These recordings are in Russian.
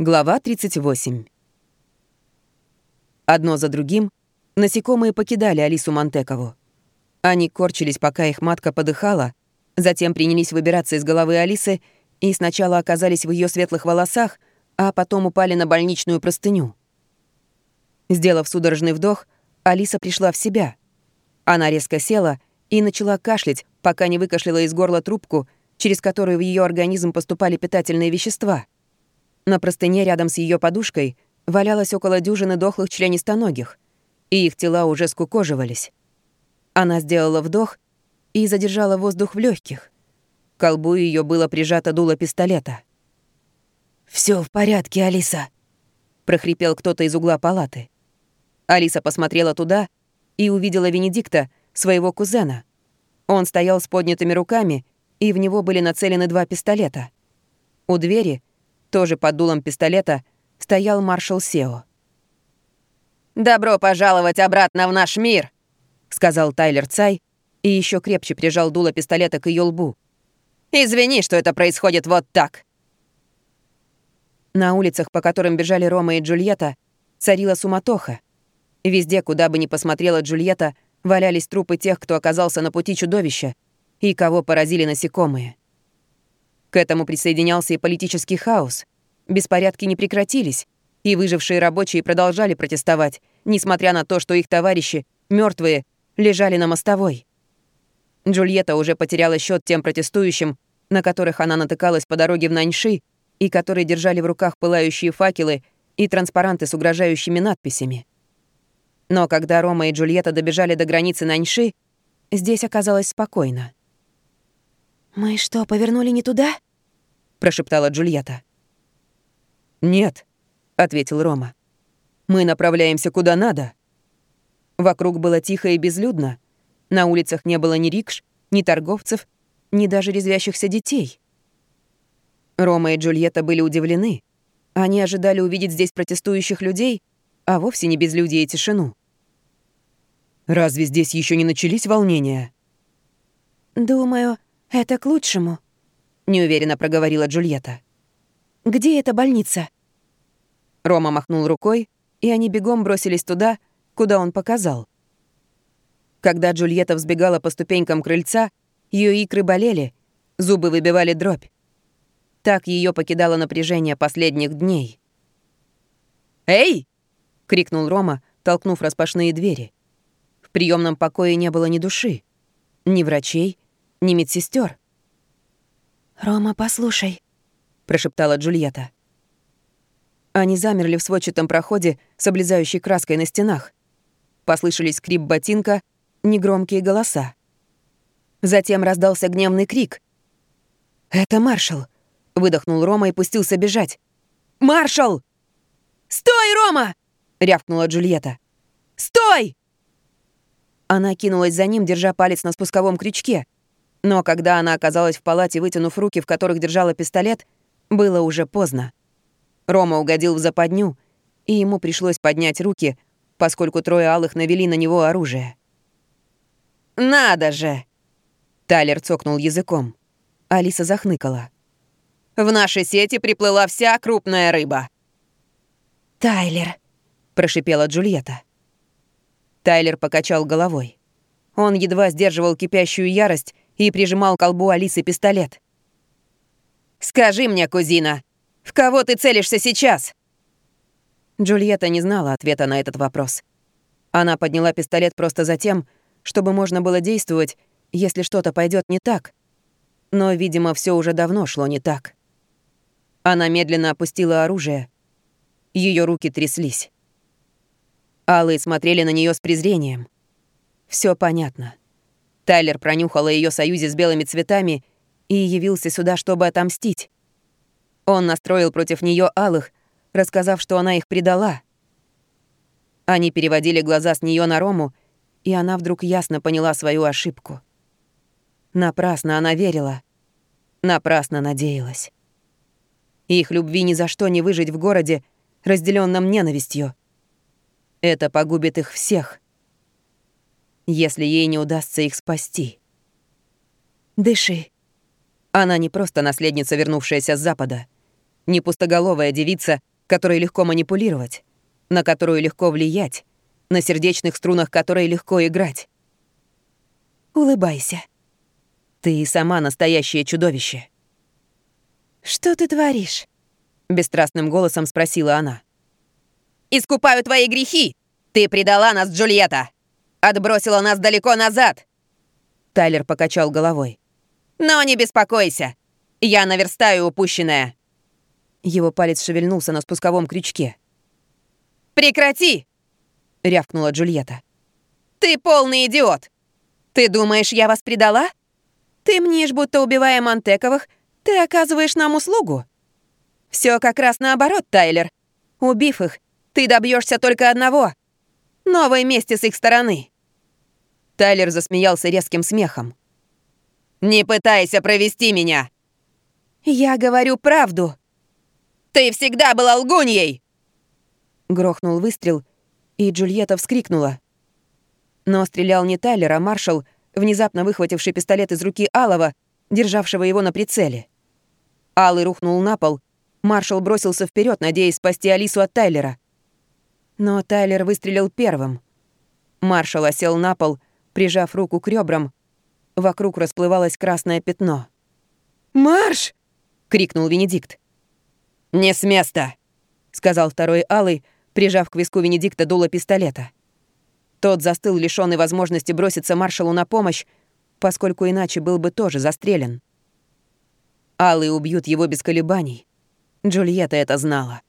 Глава 38. Одно за другим насекомые покидали Алису Монтекову. Они корчились, пока их матка подыхала, затем принялись выбираться из головы Алисы и сначала оказались в ее светлых волосах, а потом упали на больничную простыню. Сделав судорожный вдох, Алиса пришла в себя. Она резко села и начала кашлять, пока не выкашляла из горла трубку, через которую в ее организм поступали питательные вещества — на простыне рядом с ее подушкой валялось около дюжины дохлых членистоногих, и их тела уже скукоживались. Она сделала вдох и задержала воздух в легких. К колбу ее было прижато дуло пистолета. Все в порядке, Алиса», — прохрипел кто-то из угла палаты. Алиса посмотрела туда и увидела Венедикта, своего кузена. Он стоял с поднятыми руками, и в него были нацелены два пистолета. У двери тоже под дулом пистолета, стоял маршал Сео. «Добро пожаловать обратно в наш мир!» — сказал Тайлер Цай и еще крепче прижал дуло пистолета к ее лбу. «Извини, что это происходит вот так!» На улицах, по которым бежали Рома и Джульетта, царила суматоха. Везде, куда бы ни посмотрела Джульетта, валялись трупы тех, кто оказался на пути чудовища и кого поразили насекомые. К этому присоединялся и политический хаос. Беспорядки не прекратились, и выжившие рабочие продолжали протестовать, несмотря на то, что их товарищи, мертвые, лежали на мостовой. Джульетта уже потеряла счет тем протестующим, на которых она натыкалась по дороге в Наньши и которые держали в руках пылающие факелы и транспаранты с угрожающими надписями. Но когда Рома и Джульетта добежали до границы Наньши, здесь оказалось спокойно. «Мы что, повернули не туда?» — прошептала Джульетта. «Нет», — ответил Рома. «Мы направляемся куда надо». Вокруг было тихо и безлюдно. На улицах не было ни рикш, ни торговцев, ни даже резвящихся детей. Рома и Джульетта были удивлены. Они ожидали увидеть здесь протестующих людей, а вовсе не безлюдие и тишину. «Разве здесь еще не начались волнения?» «Думаю, «Это к лучшему», — неуверенно проговорила Джульетта. «Где эта больница?» Рома махнул рукой, и они бегом бросились туда, куда он показал. Когда Джульетта взбегала по ступенькам крыльца, ее икры болели, зубы выбивали дробь. Так ее покидало напряжение последних дней. «Эй!» — крикнул Рома, толкнув распашные двери. В приемном покое не было ни души, ни врачей, ни медсестер. «Рома, послушай», — прошептала Джульетта. Они замерли в сводчатом проходе с облезающей краской на стенах. Послышались скрип ботинка, негромкие голоса. Затем раздался гневный крик. «Это маршал!» — выдохнул Рома и пустился бежать. «Маршал!» «Стой, Рома!» — рявкнула Джульетта. «Стой!» Она кинулась за ним, держа палец на спусковом крючке — но когда она оказалась в палате, вытянув руки, в которых держала пистолет, было уже поздно. Рома угодил в западню, и ему пришлось поднять руки, поскольку трое алых навели на него оружие. «Надо же!» Тайлер цокнул языком. Алиса захныкала. «В нашей сети приплыла вся крупная рыба». «Тайлер», — прошипела Джульетта. Тайлер покачал головой. Он едва сдерживал кипящую ярость и прижимал к колбу Алисы пистолет. «Скажи мне, кузина, в кого ты целишься сейчас?» Джульетта не знала ответа на этот вопрос. Она подняла пистолет просто за тем, чтобы можно было действовать, если что-то пойдет не так. Но, видимо, все уже давно шло не так. Она медленно опустила оружие. Ее руки тряслись. Алые смотрели на нее с презрением. Все понятно. Тайлер пронюхал о ее союзе с белыми цветами и явился сюда, чтобы отомстить. Он настроил против нее алых, рассказав, что она их предала. Они переводили глаза с нее на Рому, и она вдруг ясно поняла свою ошибку. Напрасно она верила. Напрасно надеялась. Их любви ни за что не выжить в городе, разделенном ненавистью. Это погубит их всех — если ей не удастся их спасти. «Дыши». Она не просто наследница, вернувшаяся с Запада, не пустоголовая девица, которой легко манипулировать, на которую легко влиять, на сердечных струнах которой легко играть. Улыбайся. Ты сама настоящее чудовище. Что ты творишь? Бесстрастным голосом спросила она. «Искупаю твои грехи! Ты предала нас, Джульетта! Отбросила нас далеко назад!» Тайлер покачал головой. «Но не беспокойся! Я наверстаю упущенное!» Его палец шевельнулся на спусковом крючке. «Прекрати!» — рявкнула Джульетта. «Ты полный идиот! Ты думаешь, я вас предала? Ты мнишь, будто убивая Монтековых, ты оказываешь нам услугу? Все как раз наоборот, Тайлер. Убив их, ты добьешься только одного — новой мести с их стороны». Тайлер засмеялся резким смехом. «Не пытайся провести меня!» «Я говорю правду!» «Ты всегда была лгуньей!» Грохнул выстрел, и Джульетта вскрикнула. Но стрелял не Тайлер, а маршал, внезапно выхвативший пистолет из руки Алова, державшего его на прицеле. Алый рухнул на пол, маршал бросился вперед, надеясь спасти Алису от Тайлера. Но Тайлер выстрелил первым. Маршал осел на пол, прижав руку к ребрам. Вокруг расплывалось красное пятно. «Марш!» — крикнул Венедикт. «Не с места!» — сказал второй Алый, прижав к виску Венедикта дуло пистолета. Тот застыл, лишённый возможности броситься маршалу на помощь, поскольку иначе был бы тоже застрелен. Алый убьют его без колебаний. Джульетта это знала.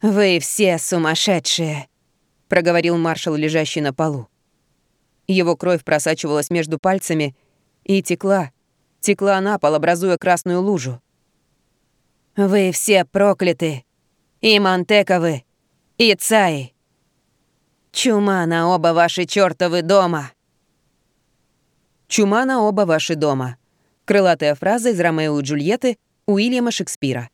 «Вы все сумасшедшие!» — проговорил маршал, лежащий на полу. Его кровь просачивалась между пальцами и текла, текла на пол, образуя красную лужу. «Вы все прокляты! И Монтековы, и Цаи! Чума на оба ваши чертовы дома!» «Чума на оба ваши дома» — крылатая фраза из «Ромео и Джульетты» Уильяма Шекспира.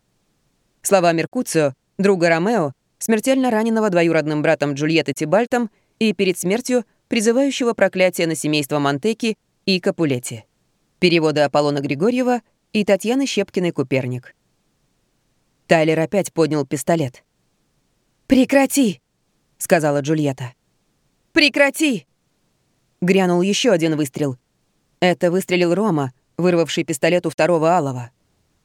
Слова Меркуцио, друга Ромео, смертельно раненого двоюродным братом Джульетты Тибальтом и перед смертью призывающего проклятие на семейство Монтеки и Капулетти. Переводы Аполлона Григорьева и Татьяны Щепкиной-Куперник. Тайлер опять поднял пистолет. «Прекрати!» — сказала Джульетта. «Прекрати!» Грянул еще один выстрел. Это выстрелил Рома, вырвавший пистолет у второго Алова.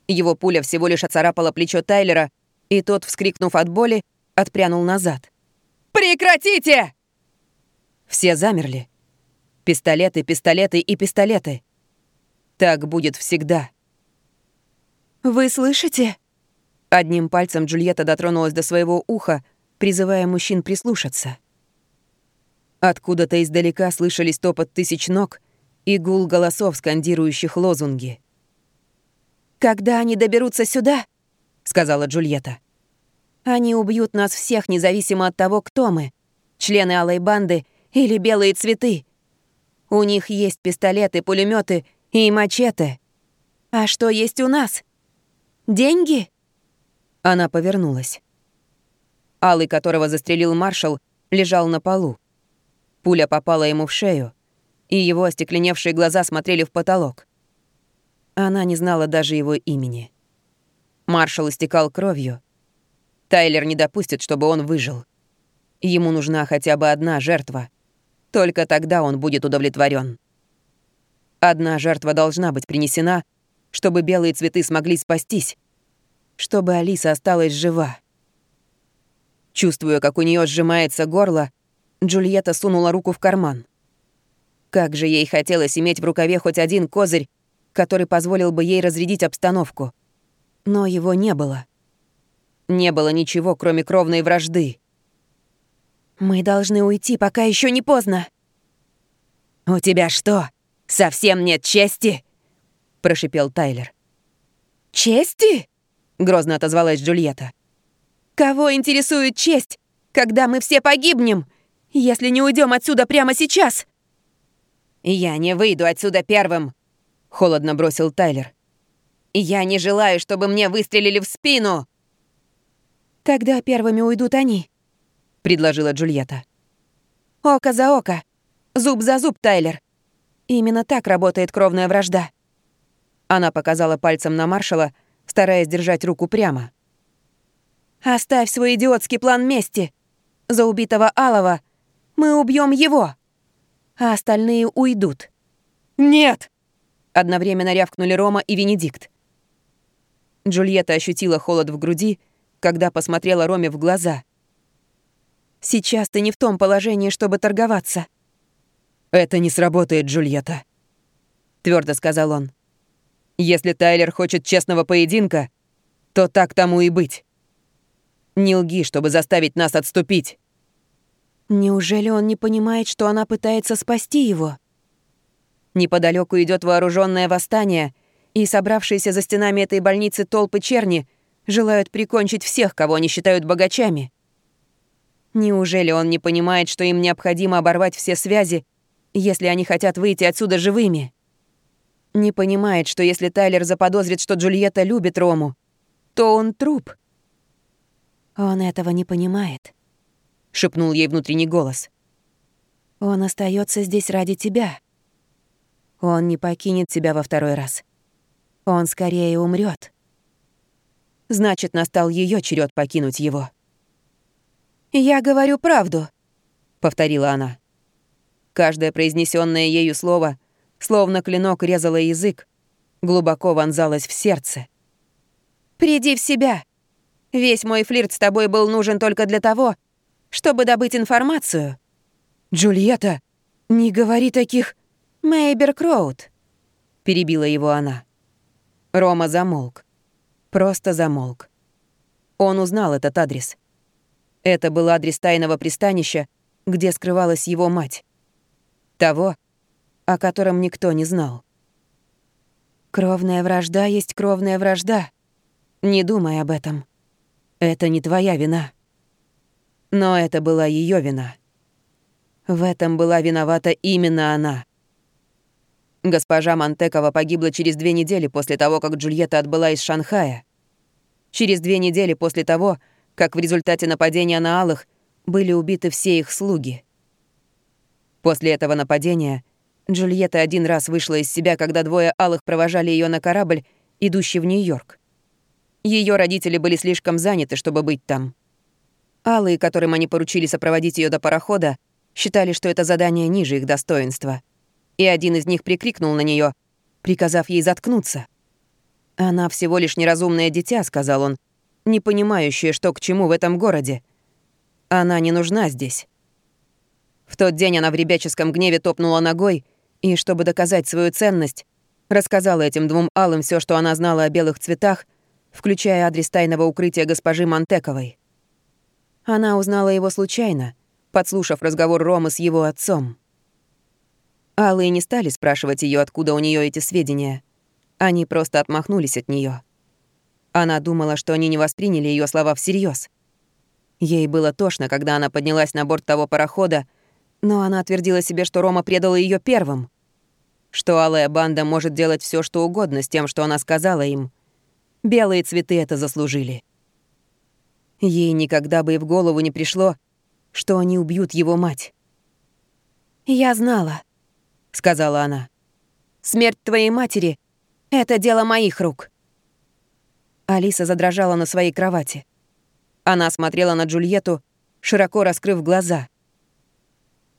Его пуля всего лишь оцарапала плечо Тайлера, и тот, вскрикнув от боли, отпрянул назад. «Прекратите!» Все замерли. Пистолеты, пистолеты и пистолеты. Так будет всегда. «Вы слышите?» Одним пальцем Джульетта дотронулась до своего уха, призывая мужчин прислушаться. Откуда-то издалека слышались топот тысяч ног и гул голосов, скандирующих лозунги. «Когда они доберутся сюда», — сказала Джульетта, — «они убьют нас всех, независимо от того, кто мы, члены алой банды или белые цветы. У них есть пистолеты, пулеметы и мачете. А что есть у нас? Деньги?» Она повернулась. Алый, которого застрелил маршал, лежал на полу. Пуля попала ему в шею, и его остекленевшие глаза смотрели в потолок. Она не знала даже его имени. Маршал истекал кровью. Тайлер не допустит, чтобы он выжил. Ему нужна хотя бы одна жертва. Только тогда он будет удовлетворен. Одна жертва должна быть принесена, чтобы белые цветы смогли спастись, чтобы Алиса осталась жива. Чувствуя, как у нее сжимается горло, Джульетта сунула руку в карман. Как же ей хотелось иметь в рукаве хоть один козырь, который позволил бы ей разрядить обстановку. Но его не было. Не было ничего, кроме кровной вражды. «Мы должны уйти, пока еще не поздно». «У тебя что, совсем нет чести?» — прошипел Тайлер. «Чести?» — грозно отозвалась Джульетта. Кого интересует честь, когда мы все погибнем, если не уйдем отсюда прямо сейчас?» «Я не выйду отсюда первым», — холодно бросил Тайлер. «Я не желаю, чтобы мне выстрелили в спину!» «Тогда первыми уйдут они», — предложила Джульетта. «Око за око, зуб за зуб, Тайлер. Именно так работает кровная вражда». Она показала пальцем на маршала, стараясь держать руку прямо. Оставь свой идиотский план мести. За убитого Алова мы убьем его, а остальные уйдут». «Нет!» — одновременно рявкнули Рома и Венедикт. Джульетта ощутила холод в груди, когда посмотрела Роме в глаза. «Сейчас ты не в том положении, чтобы торговаться». «Это не сработает, Джульетта», — твердо сказал он. «Если Тайлер хочет честного поединка, то так тому и быть. Не лги, чтобы заставить нас отступить». Неужели он не понимает, что она пытается спасти его? Неподалеку идет вооруженное восстание, и собравшиеся за стенами этой больницы толпы черни желают прикончить всех, кого они считают богачами. Неужели он не понимает, что им необходимо оборвать все связи, если они хотят выйти отсюда живыми? Не понимает, что если Тайлер заподозрит, что Джульетта любит Рому, то он труп. Он этого не понимает. — шепнул ей внутренний голос. «Он остается здесь ради тебя. Он не покинет тебя во второй раз. Он скорее умрет. Значит, настал ее черед покинуть его. «Я говорю правду», — повторила она. Каждое произнесенное ею слово, словно клинок резало язык, глубоко вонзалось в сердце. «Приди в себя. Весь мой флирт с тобой был нужен только для того, чтобы добыть информацию. «Джульетта, не говори таких...» «Мейбер Кроуд», — перебила его она. Рома замолк. Просто замолк. Он узнал этот адрес. Это был адрес тайного пристанища, где скрывалась его мать. Того, о котором никто не знал. «Кровная вражда есть кровная вражда. Не думай об этом. Это не твоя вина». Но это была ее вина. В этом была виновата именно она. Госпожа Монтекова погибла через две недели после того, как Джульетта отбыла из Шанхая. Через две недели после того, как в результате нападения на Алых были убиты все их слуги. После этого нападения Джульетта один раз вышла из себя, когда двое Алых провожали ее на корабль, идущий в Нью-Йорк. Ее родители были слишком заняты, чтобы быть там. Алые, которым они поручили сопроводить ее до парохода, считали, что это задание ниже их достоинства. И один из них прикрикнул на нее, приказав ей заткнуться. «Она всего лишь неразумное дитя», — сказал он, «не понимающее, что к чему в этом городе. Она не нужна здесь». В тот день она в ребяческом гневе топнула ногой и, чтобы доказать свою ценность, рассказала этим двум алым все, что она знала о белых цветах, включая адрес тайного укрытия госпожи Монтековой. Она узнала его случайно, подслушав разговор Ромы с его отцом. Алые не стали спрашивать ее, откуда у нее эти сведения. Они просто отмахнулись от нее. Она думала, что они не восприняли ее слова всерьез. Ей было тошно, когда она поднялась на борт того парохода, но она твердила себе, что Рома предал ее первым. Что алая банда может делать все, что угодно с тем, что она сказала им. Белые цветы это заслужили. Ей никогда бы и в голову не пришло, что они убьют его мать. «Я знала», — сказала она. «Смерть твоей матери — это дело моих рук». Алиса задрожала на своей кровати. Она смотрела на Джульетту, широко раскрыв глаза.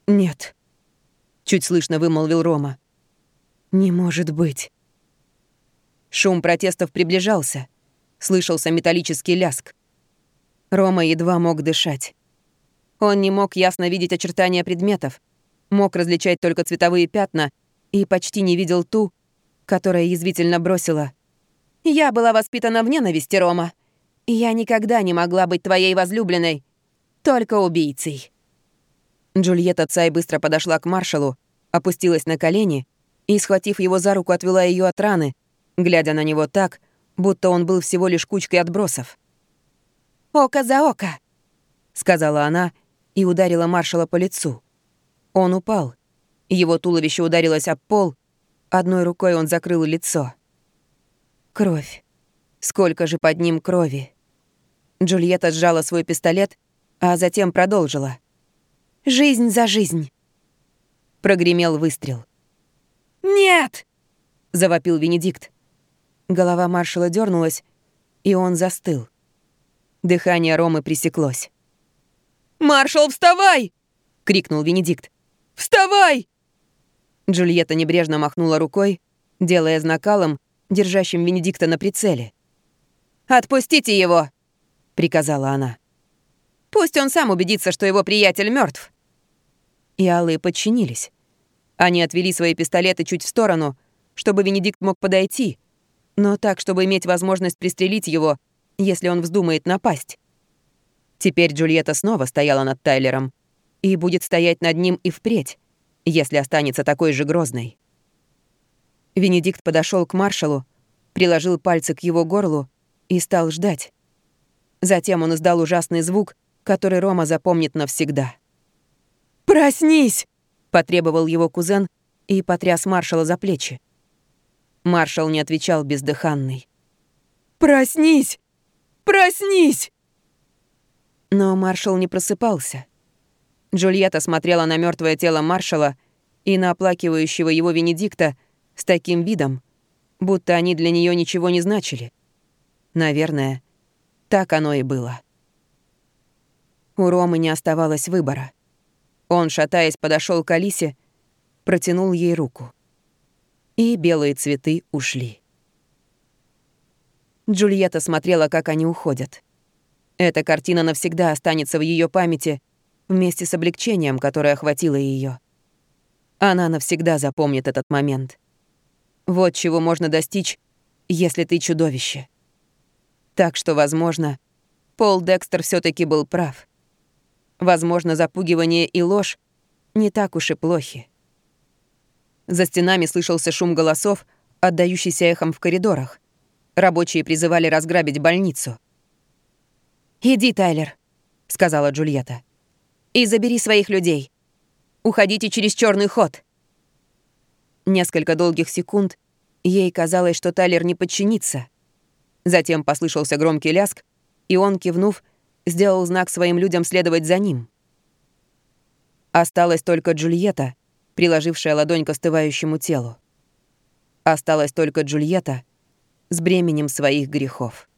«Нет», — чуть слышно вымолвил Рома. «Не может быть». Шум протестов приближался. Слышался металлический ляск. Рома едва мог дышать. Он не мог ясно видеть очертания предметов, мог различать только цветовые пятна и почти не видел ту, которая язвительно бросила. «Я была воспитана в ненависти, Рома. Я никогда не могла быть твоей возлюбленной, только убийцей». Джульетта Цай быстро подошла к маршалу, опустилась на колени и, схватив его за руку, отвела ее от раны, глядя на него так, будто он был всего лишь кучкой отбросов. «Око за око», — сказала она и ударила маршала по лицу. Он упал. Его туловище ударилось об пол. Одной рукой он закрыл лицо. Кровь. Сколько же под ним крови. Джульетта сжала свой пистолет, а затем продолжила. «Жизнь за жизнь!» Прогремел выстрел. «Нет!» — завопил Венедикт. Голова маршала дернулась, и он застыл. Дыхание Ромы пресеклось. «Маршал, вставай!» — крикнул Венедикт. «Вставай!» Джульетта небрежно махнула рукой, делая знак Аллам, держащим Венедикта на прицеле. «Отпустите его!» — приказала она. «Пусть он сам убедится, что его приятель мертв. И алые подчинились. Они отвели свои пистолеты чуть в сторону, чтобы Венедикт мог подойти, но так, чтобы иметь возможность пристрелить его, если он вздумает напасть. Теперь Джульетта снова стояла над Тайлером и будет стоять над ним и впредь, если останется такой же грозной. Венедикт подошел к маршалу, приложил пальцы к его горлу и стал ждать. Затем он издал ужасный звук, который Рома запомнит навсегда. «Проснись!» — потребовал его кузен и потряс маршала за плечи. Маршал не отвечал бездыханный. «Проснись! Проснись!» Но маршал не просыпался. Джульетта смотрела на мертвое тело маршала и на оплакивающего его Венедикта с таким видом, будто они для нее ничего не значили. Наверное, так оно и было. У Ромы не оставалось выбора. Он, шатаясь, подошел к Алисе, протянул ей руку. И белые цветы ушли. Джульетта смотрела, как они уходят. Эта картина навсегда останется в ее памяти вместе с облегчением, которое охватило ее. Она навсегда запомнит этот момент. Вот чего можно достичь, если ты чудовище. Так что, возможно, Пол Декстер все таки был прав. Возможно, запугивание и ложь не так уж и плохи. За стенами слышался шум голосов, отдающийся эхом в коридорах. Рабочие призывали разграбить больницу. «Иди, Тайлер», — сказала Джульетта. «И забери своих людей. Уходите через черный ход». Несколько долгих секунд ей казалось, что Тайлер не подчинится — Затем послышался громкий ляск, и он, кивнув, сделал знак своим людям следовать за ним. Осталась только Джульетта, приложившая ладонь к остывающему телу. Осталась только Джульетта с бременем своих грехов.